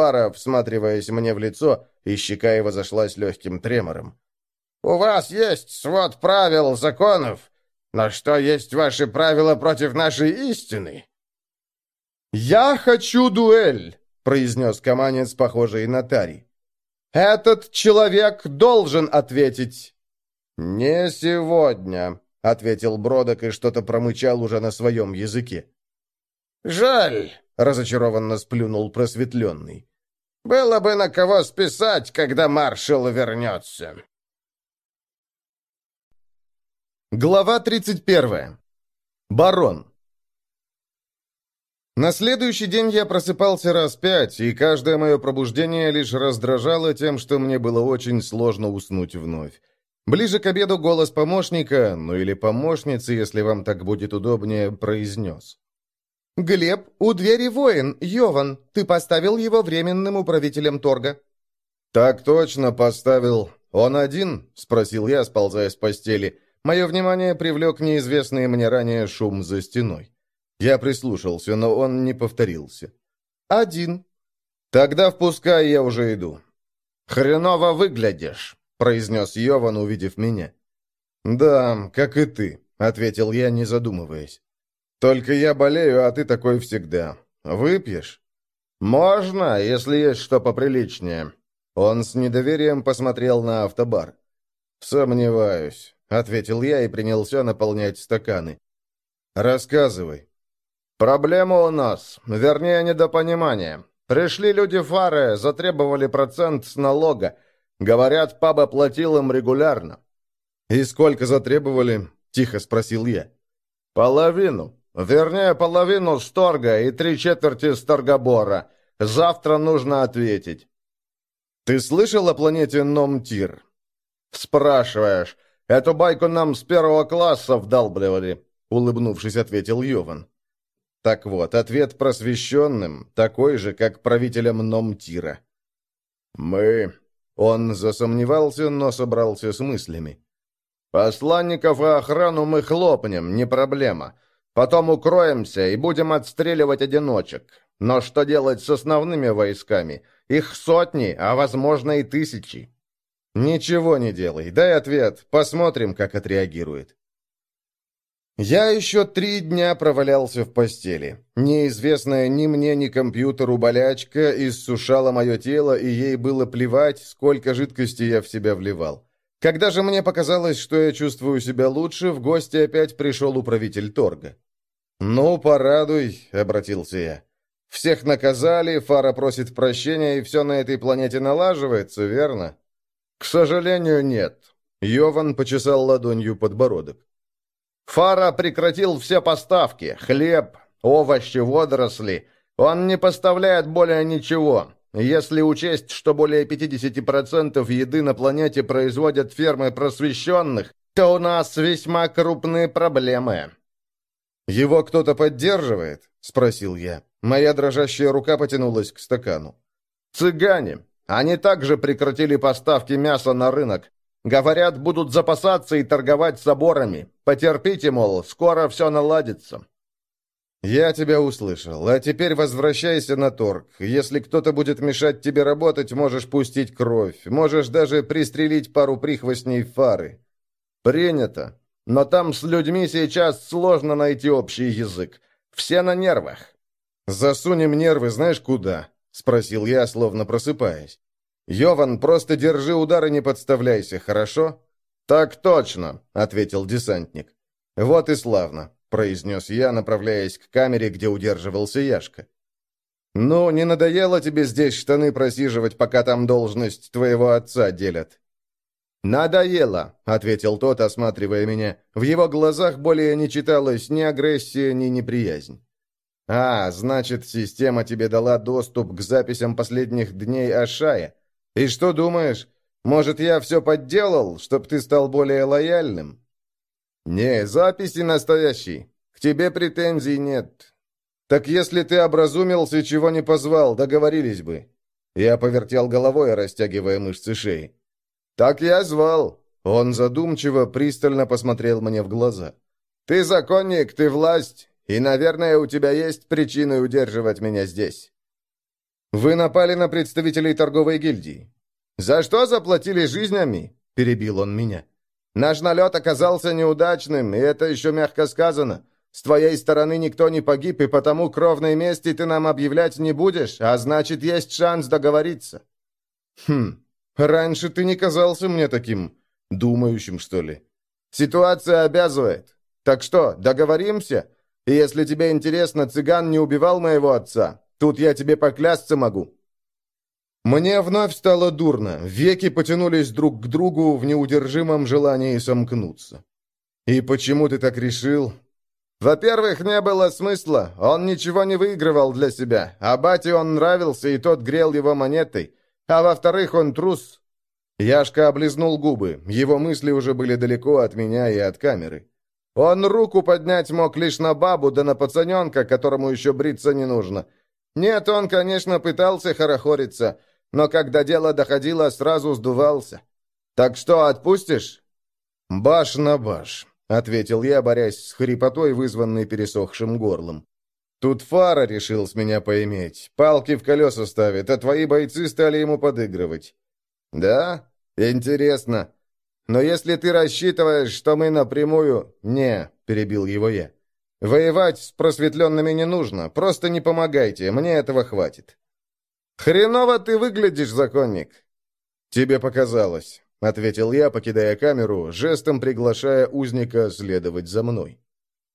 Фара, всматриваясь мне в лицо, и щека его зашлась легким тремором. «У вас есть свод правил, законов, но что есть ваши правила против нашей истины?» «Я хочу дуэль!» — произнес Каманец, похожий на Тари. «Этот человек должен ответить!» «Не сегодня», — ответил Бродок и что-то промычал уже на своем языке. «Жаль», — разочарованно сплюнул просветленный. «Было бы на кого списать, когда маршал вернется». Глава 31. Барон. На следующий день я просыпался раз пять, и каждое мое пробуждение лишь раздражало тем, что мне было очень сложно уснуть вновь. Ближе к обеду голос помощника, ну или помощницы, если вам так будет удобнее, произнес. «Глеб, у двери воин, Йован. Ты поставил его временным управителем торга». «Так точно поставил. Он один?» — спросил я, сползая с постели. Мое внимание привлек неизвестный мне ранее шум за стеной. Я прислушался, но он не повторился. «Один». «Тогда впускай, я уже иду». «Хреново выглядишь», — произнес Йован, увидев меня. «Да, как и ты», — ответил я, не задумываясь. «Только я болею, а ты такой всегда. Выпьешь?» «Можно, если есть что поприличнее». Он с недоверием посмотрел на автобар. «Сомневаюсь», — ответил я и принялся наполнять стаканы. «Рассказывай». «Проблема у нас, вернее, недопонимание. Пришли люди фары, затребовали процент с налога. Говорят, паба платил им регулярно». «И сколько затребовали?» — тихо спросил я. «Половину. Вернее, половину сторга и три четверти сторгобора. Завтра нужно ответить». «Ты слышал о планете Номтир?» «Спрашиваешь. Эту байку нам с первого класса вдалбливали», — улыбнувшись, ответил Йован. Так вот, ответ просвещенным, такой же, как правителям Номтира. «Мы...» Он засомневался, но собрался с мыслями. «Посланников и охрану мы хлопнем, не проблема. Потом укроемся и будем отстреливать одиночек. Но что делать с основными войсками? Их сотни, а возможно и тысячи». «Ничего не делай. Дай ответ. Посмотрим, как отреагирует». Я еще три дня провалялся в постели. Неизвестная ни мне, ни компьютеру болячка иссушала мое тело, и ей было плевать, сколько жидкости я в себя вливал. Когда же мне показалось, что я чувствую себя лучше, в гости опять пришел управитель торга. «Ну, порадуй», — обратился я. «Всех наказали, Фара просит прощения, и все на этой планете налаживается, верно?» «К сожалению, нет». Йован почесал ладонью подбородок. Фара прекратил все поставки. Хлеб, овощи, водоросли. Он не поставляет более ничего. Если учесть, что более 50% еды на планете производят фермы просвещенных, то у нас весьма крупные проблемы. «Его кто-то поддерживает?» — спросил я. Моя дрожащая рука потянулась к стакану. «Цыгане. Они также прекратили поставки мяса на рынок. Говорят, будут запасаться и торговать соборами. Потерпите, мол, скоро все наладится». «Я тебя услышал. А теперь возвращайся на торг. Если кто-то будет мешать тебе работать, можешь пустить кровь. Можешь даже пристрелить пару прихвостней фары». «Принято. Но там с людьми сейчас сложно найти общий язык. Все на нервах». «Засунем нервы знаешь куда?» — спросил я, словно просыпаясь. «Йован, просто держи удар и не подставляйся, хорошо?» «Так точно», — ответил десантник. «Вот и славно», — произнес я, направляясь к камере, где удерживался Яшка. «Ну, не надоело тебе здесь штаны просиживать, пока там должность твоего отца делят?» «Надоело», — ответил тот, осматривая меня. В его глазах более не читалось ни агрессия, ни неприязнь. «А, значит, система тебе дала доступ к записям последних дней Ашая. И что думаешь? Может, я все подделал, чтоб ты стал более лояльным? Не, записи настоящие. К тебе претензий нет. Так если ты образумился, чего не позвал, договорились бы. Я повертел головой, растягивая мышцы шеи. Так я звал. Он задумчиво, пристально посмотрел мне в глаза. Ты законник, ты власть, и, наверное, у тебя есть причины удерживать меня здесь. «Вы напали на представителей торговой гильдии». «За что заплатили жизнями?» — перебил он меня. «Наш налет оказался неудачным, и это еще мягко сказано. С твоей стороны никто не погиб, и потому кровной мести ты нам объявлять не будешь, а значит, есть шанс договориться». «Хм, раньше ты не казался мне таким думающим, что ли?» «Ситуация обязывает. Так что, договоримся? И если тебе интересно, цыган не убивал моего отца. Тут я тебе поклясться могу». Мне вновь стало дурно, веки потянулись друг к другу в неудержимом желании сомкнуться. «И почему ты так решил?» «Во-первых, не было смысла, он ничего не выигрывал для себя, а бате он нравился, и тот грел его монетой. А во-вторых, он трус». Яшка облизнул губы, его мысли уже были далеко от меня и от камеры. Он руку поднять мог лишь на бабу, да на пацаненка, которому еще бриться не нужно. Нет, он, конечно, пытался хорохориться, но когда дело доходило, сразу сдувался. Так что, отпустишь?» «Баш на баш», — ответил я, борясь с хрипотой, вызванной пересохшим горлом. «Тут Фара решил с меня поиметь, палки в колеса ставит, а твои бойцы стали ему подыгрывать». «Да? Интересно. Но если ты рассчитываешь, что мы напрямую...» «Не», — перебил его я. «Воевать с просветленными не нужно, просто не помогайте, мне этого хватит». «Хреново ты выглядишь, законник!» «Тебе показалось», — ответил я, покидая камеру, жестом приглашая узника следовать за мной.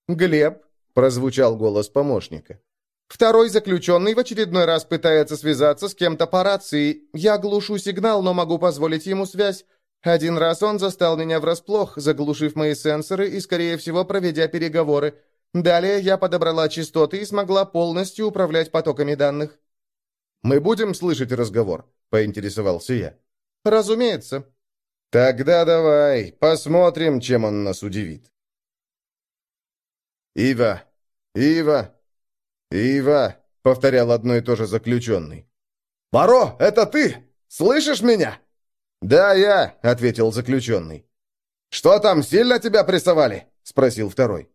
«Глеб», — прозвучал голос помощника. «Второй заключенный в очередной раз пытается связаться с кем-то по рации. Я глушу сигнал, но могу позволить ему связь. Один раз он застал меня врасплох, заглушив мои сенсоры и, скорее всего, проведя переговоры. Далее я подобрала частоты и смогла полностью управлять потоками данных. «Мы будем слышать разговор?» — поинтересовался я. «Разумеется». «Тогда давай, посмотрим, чем он нас удивит». «Ива! Ива! Ива!» — повторял одно и то же заключенный. «Баро, это ты! Слышишь меня?» «Да, я», — ответил заключенный. «Что там, сильно тебя прессовали?» — спросил второй.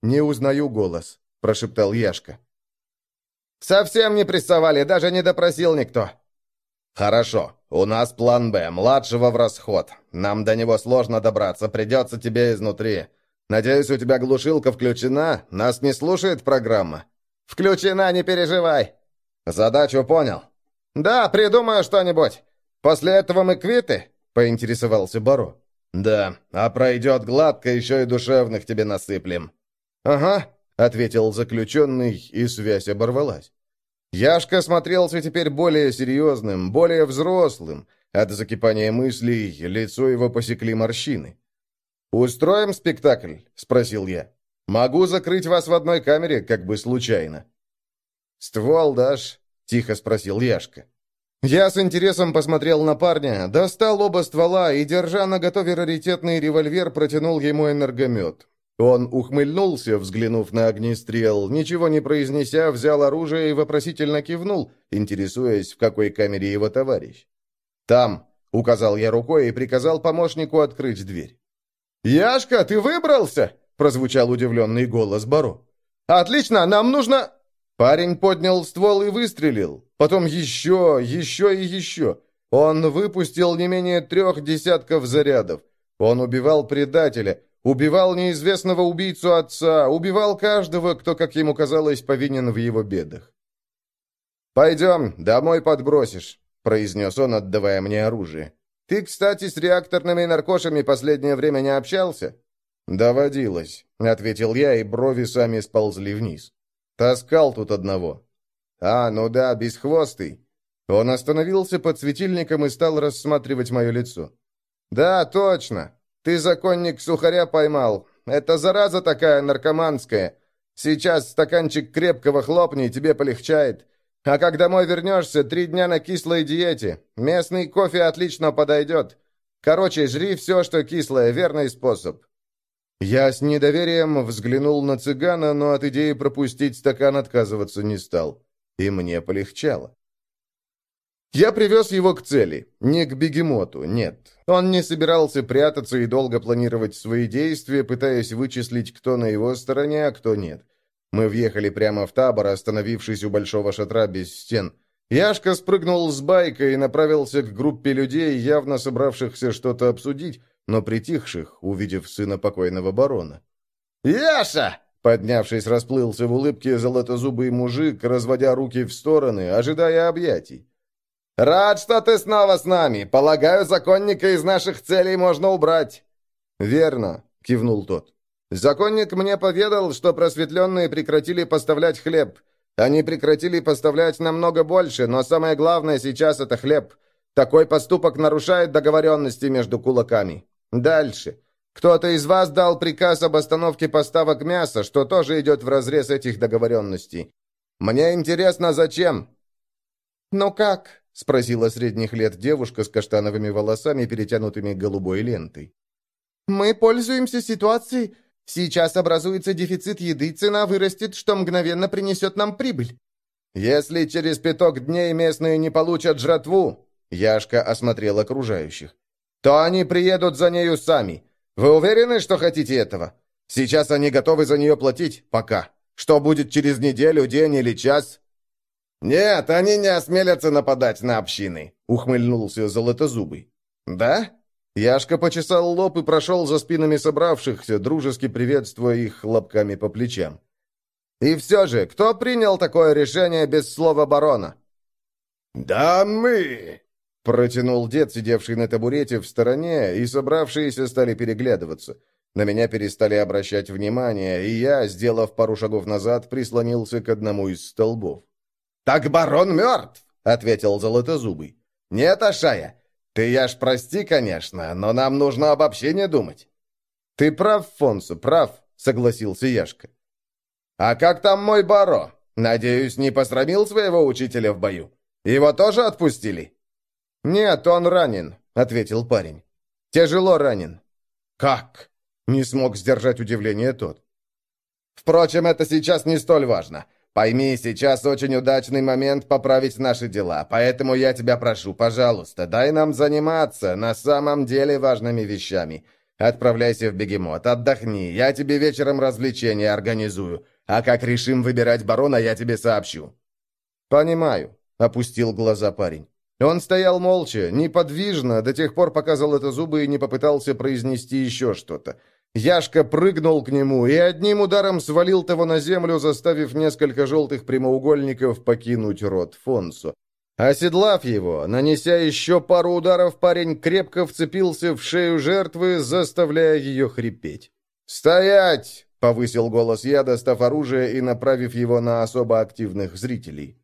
«Не узнаю голос», — прошептал Яшка. «Совсем не прессовали, даже не допросил никто». «Хорошо. У нас план «Б», младшего в расход. Нам до него сложно добраться, придется тебе изнутри. Надеюсь, у тебя глушилка включена? Нас не слушает программа?» «Включена, не переживай». «Задачу понял?» «Да, придумаю что-нибудь. После этого мы квиты?» — поинтересовался Баро. «Да, а пройдет гладко, еще и душевных тебе насыплем». «Ага, — ответил заключенный, и связь оборвалась. Яшка смотрелся теперь более серьезным, более взрослым. От закипания мыслей лицо его посекли морщины. «Устроим спектакль?» — спросил я. «Могу закрыть вас в одной камере, как бы случайно». «Ствол дашь?» — тихо спросил Яшка. Я с интересом посмотрел на парня, достал оба ствола и, держа на готове раритетный револьвер, протянул ему энергомет. Он ухмыльнулся, взглянув на огнестрел, ничего не произнеся, взял оружие и вопросительно кивнул, интересуясь, в какой камере его товарищ. «Там», — указал я рукой и приказал помощнику открыть дверь. «Яшка, ты выбрался?» — прозвучал удивленный голос Баро. «Отлично, нам нужно...» Парень поднял ствол и выстрелил. Потом еще, еще и еще. Он выпустил не менее трех десятков зарядов. Он убивал предателя, Убивал неизвестного убийцу отца, убивал каждого, кто, как ему казалось, повинен в его бедах. «Пойдем, домой подбросишь», — произнес он, отдавая мне оружие. «Ты, кстати, с реакторными наркошами последнее время не общался?» «Доводилось», — ответил я, и брови сами сползли вниз. «Таскал тут одного». «А, ну да, бесхвостый». Он остановился под светильником и стал рассматривать мое лицо. «Да, точно. Ты законник сухаря поймал. Это зараза такая наркоманская. Сейчас стаканчик крепкого хлопни, тебе полегчает. А как домой вернешься, три дня на кислой диете. Местный кофе отлично подойдет. Короче, жри все, что кислое, верный способ». Я с недоверием взглянул на цыгана, но от идеи пропустить стакан отказываться не стал. И мне полегчало. Я привез его к цели, не к бегемоту, нет. Он не собирался прятаться и долго планировать свои действия, пытаясь вычислить, кто на его стороне, а кто нет. Мы въехали прямо в табор, остановившись у большого шатра без стен. Яшка спрыгнул с байка и направился к группе людей, явно собравшихся что-то обсудить, но притихших, увидев сына покойного барона. «Яша!» Поднявшись, расплылся в улыбке золотозубый мужик, разводя руки в стороны, ожидая объятий. «Рад, что ты снова с нами. Полагаю, законника из наших целей можно убрать». «Верно», — кивнул тот. «Законник мне поведал, что просветленные прекратили поставлять хлеб. Они прекратили поставлять намного больше, но самое главное сейчас — это хлеб. Такой поступок нарушает договоренности между кулаками. Дальше. Кто-то из вас дал приказ об остановке поставок мяса, что тоже идет вразрез этих договоренностей. Мне интересно, зачем?» «Ну как?» — спросила средних лет девушка с каштановыми волосами, перетянутыми голубой лентой. «Мы пользуемся ситуацией. Сейчас образуется дефицит еды, цена вырастет, что мгновенно принесет нам прибыль». «Если через пяток дней местные не получат жратву», — Яшка осмотрел окружающих, «то они приедут за нею сами. Вы уверены, что хотите этого? Сейчас они готовы за нее платить? Пока. Что будет через неделю, день или час?» «Нет, они не осмелятся нападать на общины», — ухмыльнулся Золотозубый. «Да?» Яшка почесал лоб и прошел за спинами собравшихся, дружески приветствуя их хлопками по плечам. «И все же, кто принял такое решение без слова барона?» «Да мы!» — протянул дед, сидевший на табурете в стороне, и собравшиеся стали переглядываться. На меня перестали обращать внимание, и я, сделав пару шагов назад, прислонился к одному из столбов. «Так барон мертв!» — ответил Золотозубый. «Нет, Ашая, ты, я прости, конечно, но нам нужно об общине думать». «Ты прав, Фонсо, прав», — согласился Яшка. «А как там мой Баро? Надеюсь, не посрамил своего учителя в бою? Его тоже отпустили?» «Нет, он ранен», — ответил парень. «Тяжело ранен». «Как?» — не смог сдержать удивление тот. «Впрочем, это сейчас не столь важно. Пойми, сейчас очень удачный момент поправить наши дела, поэтому я тебя прошу, пожалуйста, дай нам заниматься на самом деле важными вещами. Отправляйся в бегемот, отдохни, я тебе вечером развлечения организую, а как решим выбирать барона, я тебе сообщу». «Понимаю», — опустил глаза парень. Он стоял молча, неподвижно, до тех пор, пока зубы и не попытался произнести еще что-то. Яшка прыгнул к нему и одним ударом свалил того на землю, заставив несколько желтых прямоугольников покинуть рот Фонсо. Оседлав его, нанеся еще пару ударов, парень крепко вцепился в шею жертвы, заставляя ее хрипеть. «Стоять!» — повысил голос я, достав оружие и направив его на особо активных зрителей.